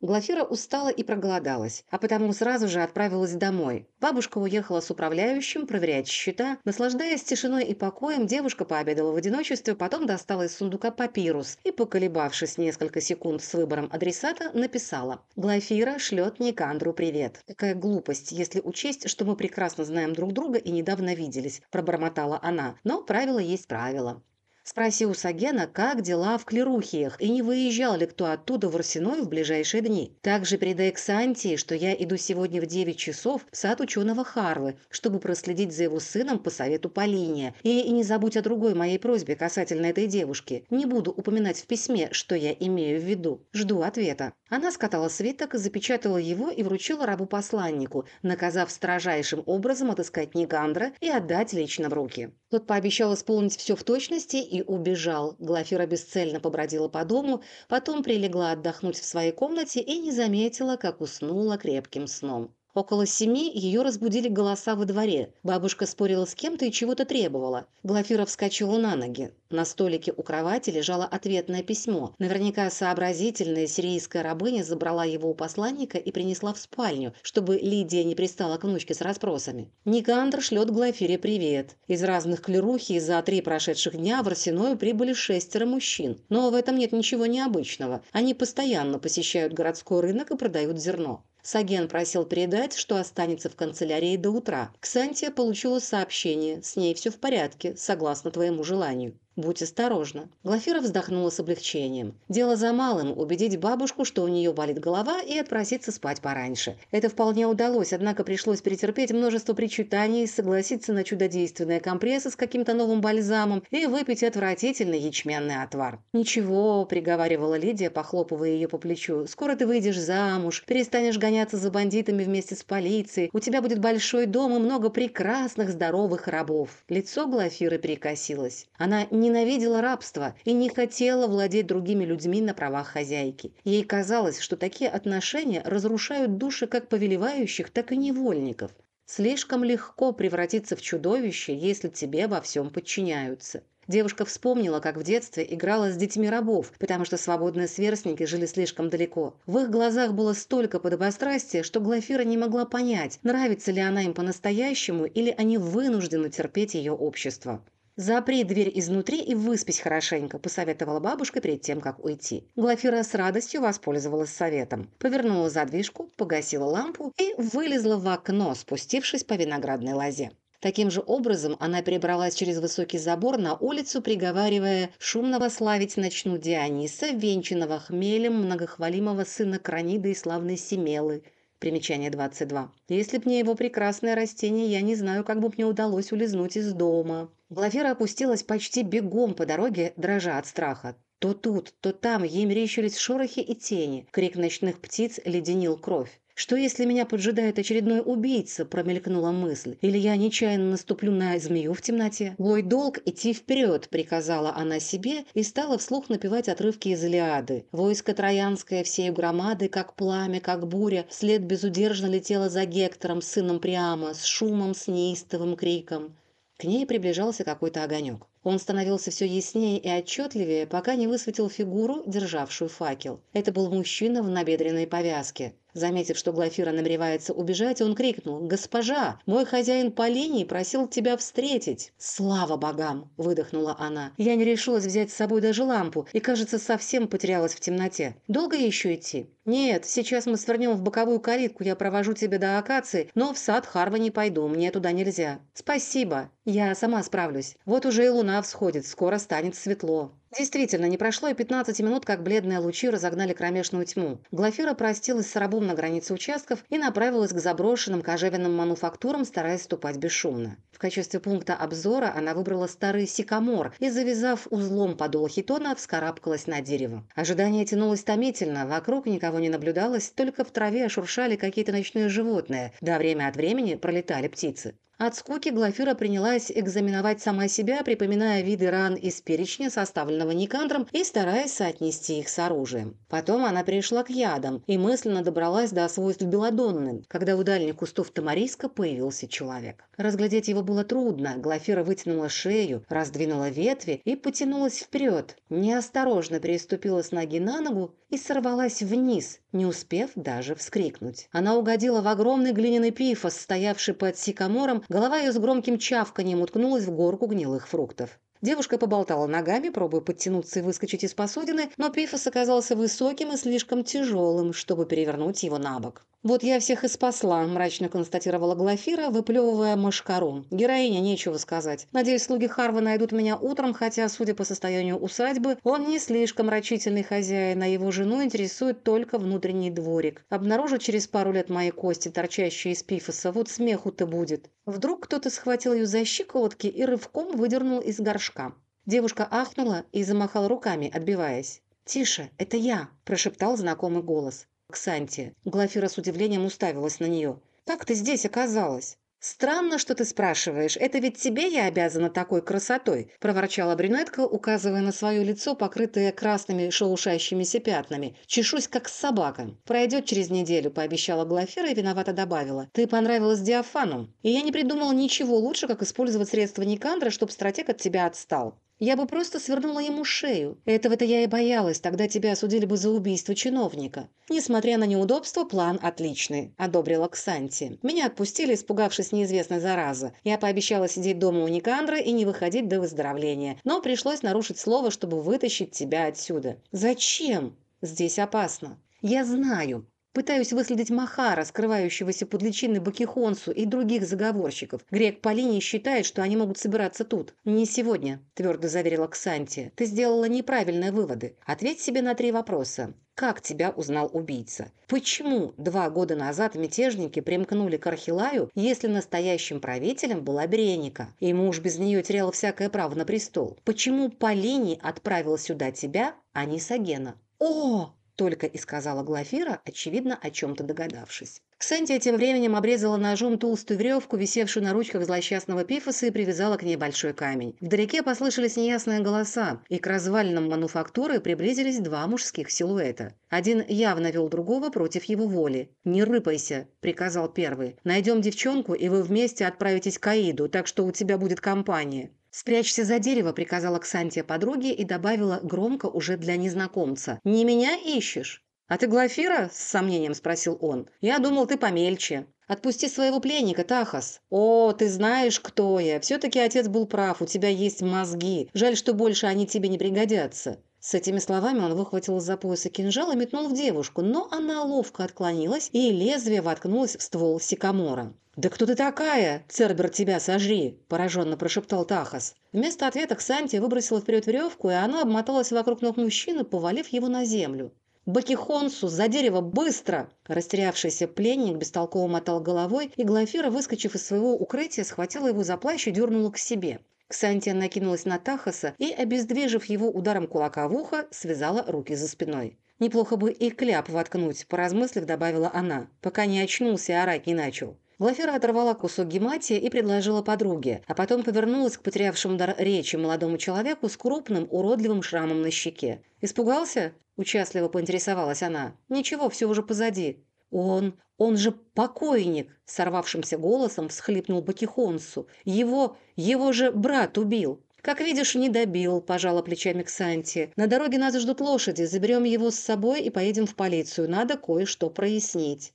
Глафира устала и проголодалась, а потому сразу же отправилась домой. Бабушка уехала с управляющим проверять счета. Наслаждаясь тишиной и покоем, девушка пообедала в одиночестве, потом достала из сундука папирус и, поколебавшись несколько секунд с выбором адресата, написала «Глафира шлет Никандру привет». «Какая глупость, если учесть, что мы прекрасно знаем друг друга и недавно виделись», – пробормотала она. «Но правило есть правило». Спроси у Сагена, как дела в Клерухиях, и не выезжал ли кто оттуда в Арсеной в ближайшие дни. Также передай Ксантии, что я иду сегодня в 9 часов в сад ученого Харвы, чтобы проследить за его сыном по совету Полиния. И, не забудь о другой моей просьбе касательно этой девушки. Не буду упоминать в письме, что я имею в виду. Жду ответа. Она скатала свиток, запечатала его и вручила рабу-посланнику, наказав строжайшим образом отыскать Нигандра и отдать лично в руки. Тот пообещал исполнить все в точности и убежал. Глафира бесцельно побродила по дому, потом прилегла отдохнуть в своей комнате и не заметила, как уснула крепким сном. Около семи ее разбудили голоса во дворе. Бабушка спорила с кем-то и чего-то требовала. Глафира вскочила на ноги. На столике у кровати лежало ответное письмо. Наверняка сообразительная сирийская рабыня забрала его у посланника и принесла в спальню, чтобы Лидия не пристала к внучке с расспросами. Никандр шлет Глафире привет. Из разных клерухи за три прошедших дня в Арсеною прибыли шестеро мужчин. Но в этом нет ничего необычного. Они постоянно посещают городской рынок и продают зерно. Саген просил передать, что останется в канцелярии до утра. Ксантия получила сообщение. С ней все в порядке, согласно твоему желанию. Будь осторожна. Глафира вздохнула с облегчением. Дело за малым – убедить бабушку, что у нее болит голова, и отпроситься спать пораньше. Это вполне удалось, однако пришлось перетерпеть множество причитаний, согласиться на чудодейственные компрессы с каким-то новым бальзамом и выпить отвратительный ячменный отвар. «Ничего», – приговаривала Лидия, похлопывая ее по плечу, – «скоро ты выйдешь замуж, перестанешь гоняться за бандитами вместе с полицией, у тебя будет большой дом и много прекрасных здоровых рабов». Лицо Глафиры перекосилось. Она не ненавидела рабство и не хотела владеть другими людьми на правах хозяйки. Ей казалось, что такие отношения разрушают души как повелевающих, так и невольников. Слишком легко превратиться в чудовище, если тебе во всем подчиняются. Девушка вспомнила, как в детстве играла с детьми рабов, потому что свободные сверстники жили слишком далеко. В их глазах было столько подобострастия, что Глафира не могла понять, нравится ли она им по-настоящему или они вынуждены терпеть ее общество. «Запри дверь изнутри и выспись хорошенько», – посоветовала бабушка перед тем, как уйти. Глафира с радостью воспользовалась советом. Повернула задвижку, погасила лампу и вылезла в окно, спустившись по виноградной лозе. Таким же образом она перебралась через высокий забор на улицу, приговаривая шумного славить начну Диониса, венчанного хмелем многохвалимого сына Краниды и славной Семелы. Примечание 22. Если б не его прекрасное растение, я не знаю, как бы мне удалось улизнуть из дома. Глафира опустилась почти бегом по дороге, дрожа от страха. То тут, то там ей мерещились шорохи и тени. Крик ночных птиц леденил кровь. «Что, если меня поджидает очередной убийца?» – промелькнула мысль. «Или я нечаянно наступлю на змею в темноте?» «Мой долг – идти вперед», – приказала она себе и стала вслух напевать отрывки из Илиады. Войско Троянское всей громады, как пламя, как буря, вслед безудержно летело за Гектором, сыном Приама, с шумом, с неистовым криком. К ней приближался какой-то огонек. Он становился все яснее и отчетливее, пока не высветил фигуру, державшую факел. Это был мужчина в набедренной повязке. Заметив, что Глафира намеревается убежать, он крикнул «Госпожа, мой хозяин Полиний просил тебя встретить». «Слава богам!» – выдохнула она. «Я не решилась взять с собой даже лампу и, кажется, совсем потерялась в темноте. Долго еще идти?» «Нет, сейчас мы свернем в боковую калитку, я провожу тебя до акации, но в сад Харва не пойду, мне туда нельзя». «Спасибо, я сама справлюсь. Вот уже и луна всходит, скоро станет светло». Действительно, не прошло и 15 минут, как бледные лучи разогнали кромешную тьму. Глафира простилась с рабом на границе участков и направилась к заброшенным кожевенным мануфактурам, стараясь ступать бесшумно. В качестве пункта обзора она выбрала старый сикамор и, завязав узлом подол хитона, вскарабкалась на дерево. Ожидание тянулось томительно, вокруг никого не наблюдалось, только в траве шуршали какие-то ночные животные, да время от времени пролетали птицы. От скуки Глафира принялась экзаменовать сама себя, припоминая виды ран из перечня, составленного Никандром и стараясь соотнести их с оружием. Потом она перешла к ядам и мысленно добралась до свойств белодонны, когда у дальних кустов тамариска появился человек. Разглядеть его было трудно. Глафира вытянула шею, раздвинула ветви и потянулась вперед. Неосторожно переступила с ноги на ногу и сорвалась вниз, не успев даже вскрикнуть. Она угодила в огромный глиняный пифос, стоявший под сикамором, голова ее с громким чавканием уткнулась в горку гнилых фруктов. Девушка поболтала ногами, пробуя подтянуться и выскочить из посудины, но пифос оказался высоким и слишком тяжелым, чтобы перевернуть его на бок. «Вот я всех и спасла», – мрачно констатировала Глафира, выплевывая мошкару. «Героиня, нечего сказать. Надеюсь, слуги Харва найдут меня утром, хотя, судя по состоянию усадьбы, он не слишком рачительный хозяин, а его жену интересует только внутренний дворик. Обнаружу через пару лет мои кости, торчащие из пифоса, вот смеху-то будет». Вдруг кто-то схватил ее за щиколотки и рывком выдернул из горшка. Девушка ахнула и замахала руками, отбиваясь. «Тише, это я!» – прошептал знакомый голос. Ксанти. Глафира с удивлением уставилась на нее. «Как ты здесь оказалась?» «Странно, что ты спрашиваешь. Это ведь тебе я обязана такой красотой», – проворчала брюнетка, указывая на свое лицо, покрытое красными шелушащимися пятнами. «Чешусь, как собака. Пройдет через неделю», – пообещала Глафира и виновато добавила. «Ты понравилась Диафану, и я не придумала ничего лучше, как использовать средства Никандра, чтобы стратег от тебя отстал. Я бы просто свернула ему шею. Этого-то я и боялась, тогда тебя осудили бы за убийство чиновника. Несмотря на неудобства, план отличный», – одобрила Ксанти. «Меня отпустили, испугавшись неизвестной заразы. Я пообещала сидеть дома у Никандра и не выходить до выздоровления. Но пришлось нарушить слово, чтобы вытащить тебя отсюда». «Зачем?» «Здесь опасно». «Я знаю. Пытаюсь выследить Махара, скрывающегося под личиной Бакихонсу и других заговорщиков. Грек Полини считает, что они могут собираться тут. «Не сегодня», – твердо заверила Ксанти. «Ты сделала неправильные выводы. Ответь себе на три вопроса. Как тебя узнал убийца? Почему два года назад мятежники примкнули к Архилаю, если настоящим правителем была Береника, и муж без нее терял всякое право на престол? Почему Полини отправил сюда тебя, а не Сагена? «О!» Только и сказала Глафира, очевидно, о чем-то догадавшись. Ксантия тем временем обрезала ножом толстую веревку, висевшую на ручках злосчастного пифоса, и привязала к ней большой камень. Вдалеке послышались неясные голоса, и к развалинам мануфактуры приблизились два мужских силуэта. Один явно вел другого против его воли. «Не рыпайся», – приказал первый. «Найдем девчонку, и вы вместе отправитесь к Аиду, так что у тебя будет компания». «Спрячься за дерево», – приказала Ксантия подруге и добавила громко уже для незнакомца. «Не меня ищешь?» «А ты Глафира?» – с сомнением спросил он. «Я думал, ты помельче». «Отпусти своего пленника, Тахас». «О, ты знаешь, кто я. Все-таки отец был прав, у тебя есть мозги. Жаль, что больше они тебе не пригодятся». С этими словами он выхватил из-за пояса кинжал и метнул в девушку, но она ловко отклонилась, и лезвие воткнулось в ствол сикамора. «Да кто ты такая? Цербер, тебя сожри!» – пораженно прошептал Тахас. Вместо ответа Ксанти выбросила вперед веревку, и она обмоталась вокруг ног мужчины, повалив его на землю. «Бакихонсу! За дерево! Быстро!» Растерявшийся пленник бестолково мотал головой, и Глафира, выскочив из своего укрытия, схватила его за плащ и дернула к себе. Ксантия накинулась на Тахаса и, обездвижив его ударом кулака в ухо, связала руки за спиной. «Неплохо бы и кляп воткнуть», – поразмыслив, добавила она, пока не очнулся и орать не начал. Глафира оторвала кусок гематия и предложила подруге, а потом повернулась к потерявшему дар речи молодому человеку с крупным уродливым шрамом на щеке. «Испугался?» – участливо поинтересовалась она. «Ничего, все уже позади». «Он... он же покойник!» – сорвавшимся голосом всхлипнул Бакихонсу. «Его... его же брат убил!» «Как видишь, не добил», – пожала плечами Ксанти. «На дороге нас ждут лошади. Заберем его с собой и поедем в полицию. Надо кое-что прояснить».